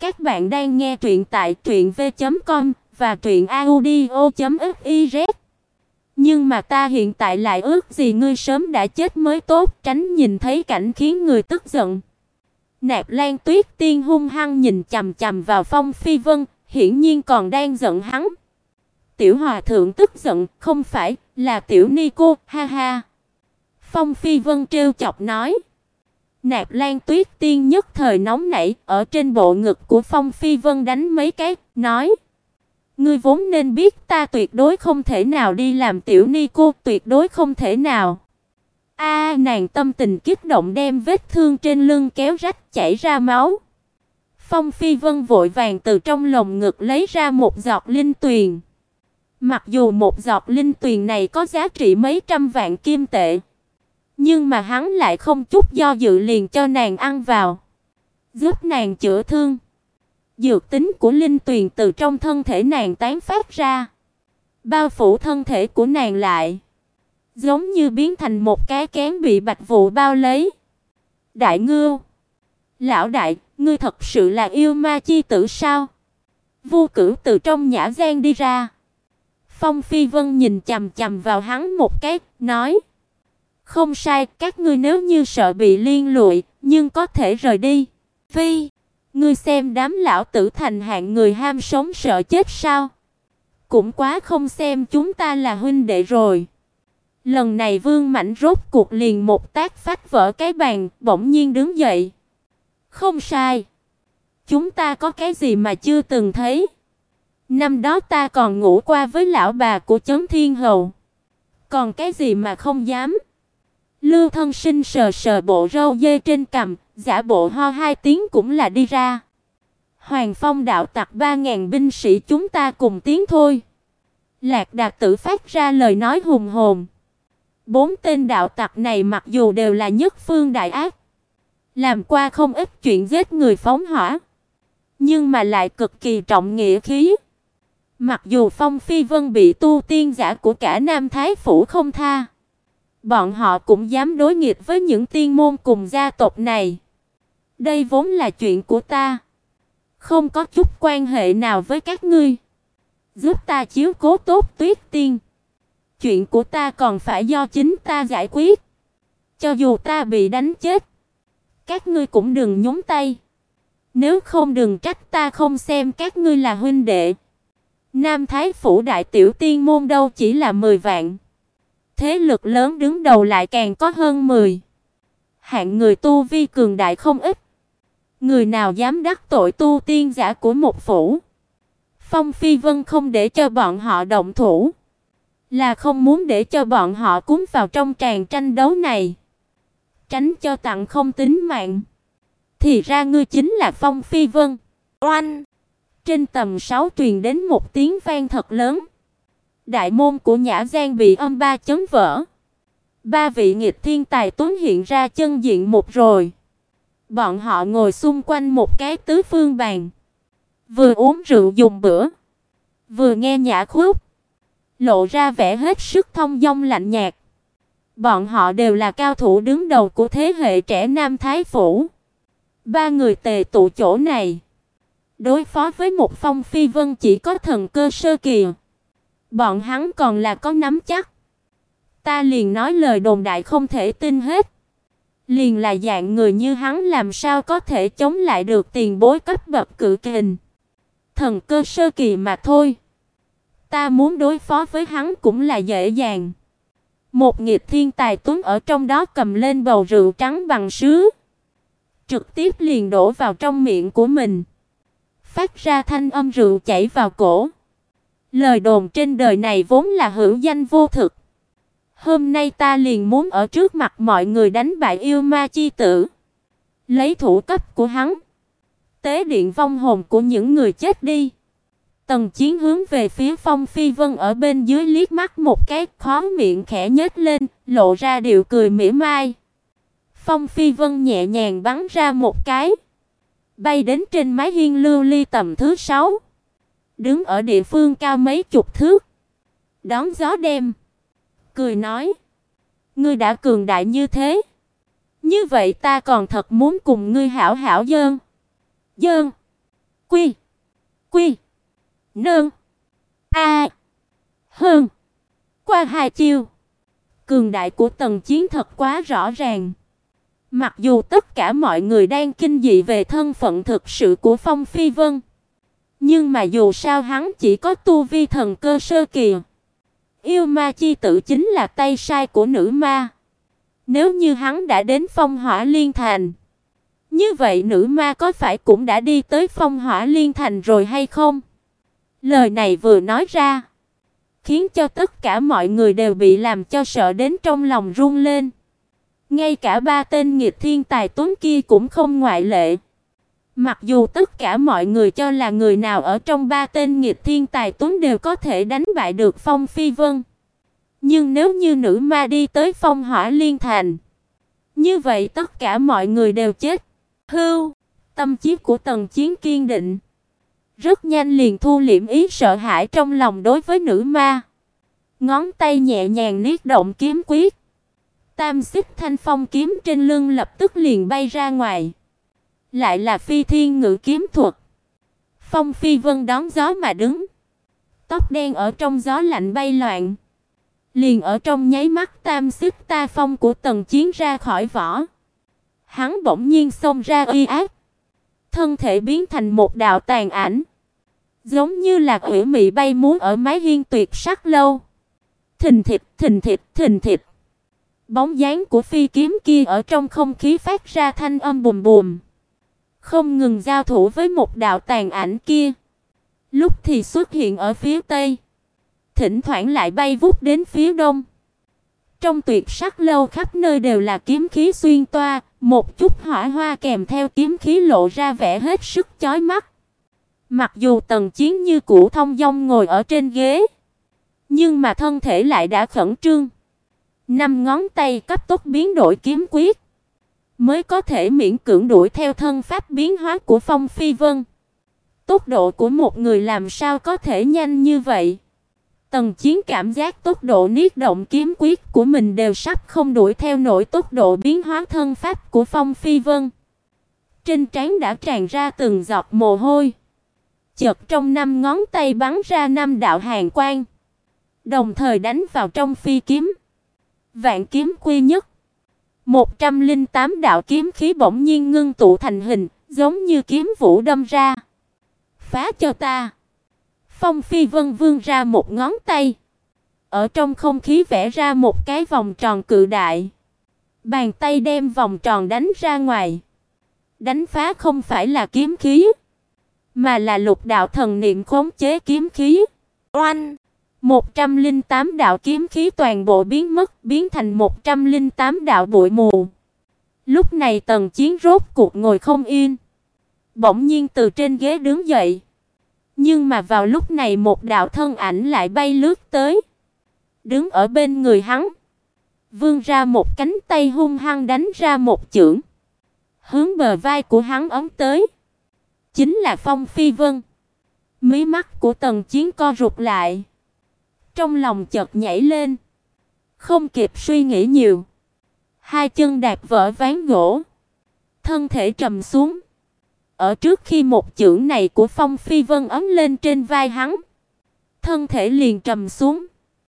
Các bạn đang nghe truyện tại truyệnv.com và truyệnaudio.fiz. Nhưng mà ta hiện tại lại ước gì ngươi sớm đã chết mới tốt, tránh nhìn thấy cảnh khiến người tức giận. Nạp Lan Tuyết Tiên hung hăng nhìn chằm chằm vào Phong Phi Vân, hiển nhiên còn đang giận hắn. Tiểu Hòa thượng tức giận, không phải, là tiểu ni cô, ha ha. Phong Phi Vân trêu chọc nói. Nạp Lan Tuyết Tiên nhất thời nóng nảy, ở trên bộ ngực của Phong Phi Vân đánh mấy cái, nói: "Ngươi vốn nên biết ta tuyệt đối không thể nào đi làm tiểu ni cô, tuyệt đối không thể nào." A, nàng tâm tình kích động đem vết thương trên lưng kéo rách chảy ra máu. Phong Phi Vân vội vàng từ trong lồng ngực lấy ra một giọt linh tuyền. Mặc dù một giọt linh tuyền này có giá trị mấy trăm vạn kim tệ, nhưng mà hắn lại không chút do dự liền cho nàng ăn vào, giúp nàng chữa thương. Dược tính của linh tuyền từ trong thân thể nàng tán phát ra, bao phủ thân thể của nàng lại, giống như biến thành một cái kén bị bạch vụ bao lấy. Đại Ngưu, lão đại, ngươi thật sự là yêu ma chi tử sao? Vu Cửu từ trong nhã gian đi ra. Phong Phi Vân nhìn chằm chằm vào hắn một cái, nói: "Không sai, các ngươi nếu như sợ bị liên lụy, nhưng có thể rời đi." "Phi, ngươi xem đám lão tử thành hạng người ham sống sợ chết sao? Cũng quá không xem chúng ta là huynh đệ rồi." Lần này Vương Mạnh rốt cuộc liền một tác phách vỡ cái bàn, bỗng nhiên đứng dậy. "Không sai, chúng ta có cái gì mà chưa từng thấy?" Năm đó ta còn ngủ qua với lão bà của Chấn Thiên Hầu. Còn cái gì mà không dám? Lưu Thân Sinh sờ sờ bộ râu dê trên cằm, giả bộ ho hai tiếng cũng là đi ra. Hoàng Phong đạo tặc ba ngàn binh sĩ chúng ta cùng tiến thôi. Lạc Đạt Tử phát ra lời nói hùng hồn. Bốn tên đạo tặc này mặc dù đều là nhất phương đại ác, làm qua không ít chuyện giết người phóng hỏa, nhưng mà lại cực kỳ trọng nghĩa khí. Mặc dù Phong Phi Vân bị tu tiên giả của cả Nam Thái phủ không tha, bọn họ cũng dám đối nghịch với những tiên môn cùng gia tộc này. Đây vốn là chuyện của ta, không có chút quan hệ nào với các ngươi. Giúp ta chiếu cố tốt Tuyết Tiên. Chuyện của ta còn phải do chính ta giải quyết. Cho dù ta bị đánh chết, các ngươi cũng đừng nhúng tay. Nếu không đừng trách ta không xem các ngươi là huynh đệ. Nam Thái phủ đại tiểu tiên môn đâu chỉ là 10 vạn. Thế lực lớn đứng đầu lại càng có hơn 10. Hạng người tu vi cường đại không ít. Người nào dám đắc tội tu tiên giả của một phủ? Phong Phi Vân không để cho bọn họ động thủ, là không muốn để cho bọn họ cuốn vào trong tràng tranh đấu này, tránh cho tặng không tính mạng. Thì ra ngươi chính là Phong Phi Vân. Oanh! Trên tầm 6 truyền đến một tiếng vang thật lớn. Đại môn của Nhã Giang bị âm ba chấn vỡ. Ba vị nghịch thiên tài tuấn hiện ra chân diện một rồi. Bọn họ ngồi xung quanh một cái tứ phương bàn, vừa uống rượu dùng bữa, vừa nghe nhã khúc, lộ ra vẻ hết sức thông dong lạnh nhạt. Bọn họ đều là cao thủ đứng đầu của thế hệ trẻ Nam Thái phủ. Ba người tề tụ chỗ này, Đối phó với một Phong Phi Vân chỉ có thần cơ sơ kỳ. Bọn hắn còn là có nắm chắc. Ta liền nói lời đồn đại không thể tin hết. Liền là dạng người như hắn làm sao có thể chống lại được tiền bối cấp bậc cự kình. Thần cơ sơ kỳ mà thôi. Ta muốn đối phó với hắn cũng là dễ dàng. Một nghịch thiên tài tuấn ở trong đó cầm lên bầu rượu trắng bằng sứ, trực tiếp liền đổ vào trong miệng của mình phát ra thanh âm rượu chảy vào cổ. Lời đồn trên đời này vốn là hữu danh vô thực. Hôm nay ta liền muốn ở trước mặt mọi người đánh bại yêu ma chi tử, lấy thủ cấp của hắn, tế điện vong hồn của những người chết đi. Tần Chiến hướng về phía Phong Phi Vân ở bên dưới liếc mắt một cái, khóe miệng khẽ nhếch lên, lộ ra điệu cười mỉa mai. Phong Phi Vân nhẹ nhàng bắn ra một cái, bay đến trên mái hiên lưu ly tầm thứ sáu, đứng ở địa phương cao mấy chục thước, đón gió đêm, cười nói: "Ngươi đã cường đại như thế, như vậy ta còn thật muốn cùng ngươi hảo hảo dơn." Dơn. Quy. Quy. Nương. A. Hơn. Qua hai chiêu. Cường đại của tần chiến thật quá rõ ràng. Mặc dù tất cả mọi người đang kinh dị về thân phận thực sự của Phong Phi Vân, nhưng mà dù sao hắn chỉ có tu vi thần cơ sơ kỳ. Yêu ma chi tử chính là tay sai của nữ ma. Nếu như hắn đã đến Phong Hỏa Liên Thành, như vậy nữ ma có phải cũng đã đi tới Phong Hỏa Liên Thành rồi hay không? Lời này vừa nói ra, khiến cho tất cả mọi người đều bị làm cho sợ đến trong lòng run lên. Ngay cả ba tên nghịch thiên tài tuấn kia cũng không ngoại lệ. Mặc dù tất cả mọi người cho là người nào ở trong ba tên nghịch thiên tài tuấn đều có thể đánh bại được Phong Phi Vân, nhưng nếu như nữ ma đi tới Phong Hỏa Liên Thành, như vậy tất cả mọi người đều chết. Hưu, tâm trí của Tần Chiến kiên định, rất nhanh liền thu liễm ý sợ hãi trong lòng đối với nữ ma. Ngón tay nhẹ nhàng niết động kiếm quyết. Tam xích thanh phong kiếm trên lưng lập tức liền bay ra ngoài. Lại là phi thiên ngự kiếm thuật. Phong Phi Vân đón gió mà đứng. Tóc đen ở trong gió lạnh bay loạn. Liền ở trong nháy mắt tam xích ta phong của tầng chiến ra khỏi vỏ. Hắn bỗng nhiên xông ra uy ác. Thân thể biến thành một đạo tàn ảnh. Giống như là quỷ mị bay muốn ở mái hiên tuyệt sắc lâu. Thình thịch, thình thịch, thình thịch. Bóng dáng của phi kiếm kia ở trong không khí phát ra thanh âm bùm bùm, không ngừng giao thủ với một đạo tàn ảnh kia. Lúc thì xuất hiện ở phía tây, thỉnh thoảng lại bay vút đến phía đông. Trong tuyệt sắc lâu khắp nơi đều là kiếm khí xuyên toa, một chút hỏa hoa kèm theo kiếm khí lộ ra vẻ hết sức chói mắt. Mặc dù Tần Chiến như cũ thông dong ngồi ở trên ghế, nhưng mà thân thể lại đã khẩn trương. Năm ngón tay cấp tốc biến đổi kiếm quyết, mới có thể miễn cưỡng đuổi theo thân pháp biến hóa của Phong Phi Vân. Tốc độ của một người làm sao có thể nhanh như vậy? Tần Chiến cảm giác tốc độ niết động kiếm quyết của mình đều sắp không đuổi theo nổi tốc độ biến hóa thân pháp của Phong Phi Vân. Trên trán đã tràn ra từng giọt mồ hôi. Chợt trong năm ngón tay bắn ra năm đạo hàn quang, đồng thời đánh vào trong phi kiếm. Vạn kiếm quy nhất. 108 đạo kiếm khí bỗng nhiên ngưng tụ thành hình, giống như kiếm vũ đâm ra. Phá cho ta. Phong Phi Vân vươn ra một ngón tay, ở trong không khí vẽ ra một cái vòng tròn cự đại. Bàn tay đem vòng tròn đánh ra ngoài. Đánh phá không phải là kiếm khí, mà là lục đạo thần niệm khống chế kiếm khí. Oanh! 108 đạo kiếm khí toàn bộ biến mất, biến thành 108 đạo bụi mù. Lúc này Tần Chiến rốt cuộc ngồi không yên, bỗng nhiên từ trên ghế đứng dậy. Nhưng mà vào lúc này một đạo thân ảnh lại bay lướt tới, đứng ở bên người hắn, vươn ra một cánh tay hung hăng đánh ra một chưởng, hướng bờ vai của hắn ống tới. Chính là Phong Phi Vân. Mí mắt của Tần Chiến co rụt lại trong lòng chợt nhảy lên, không kịp suy nghĩ nhiều, hai chân đạp vỡ ván gỗ, thân thể trầm xuống. Ở trước khi một chưởng này của Phong Phi Vân ấm lên trên vai hắn, thân thể liền trầm xuống.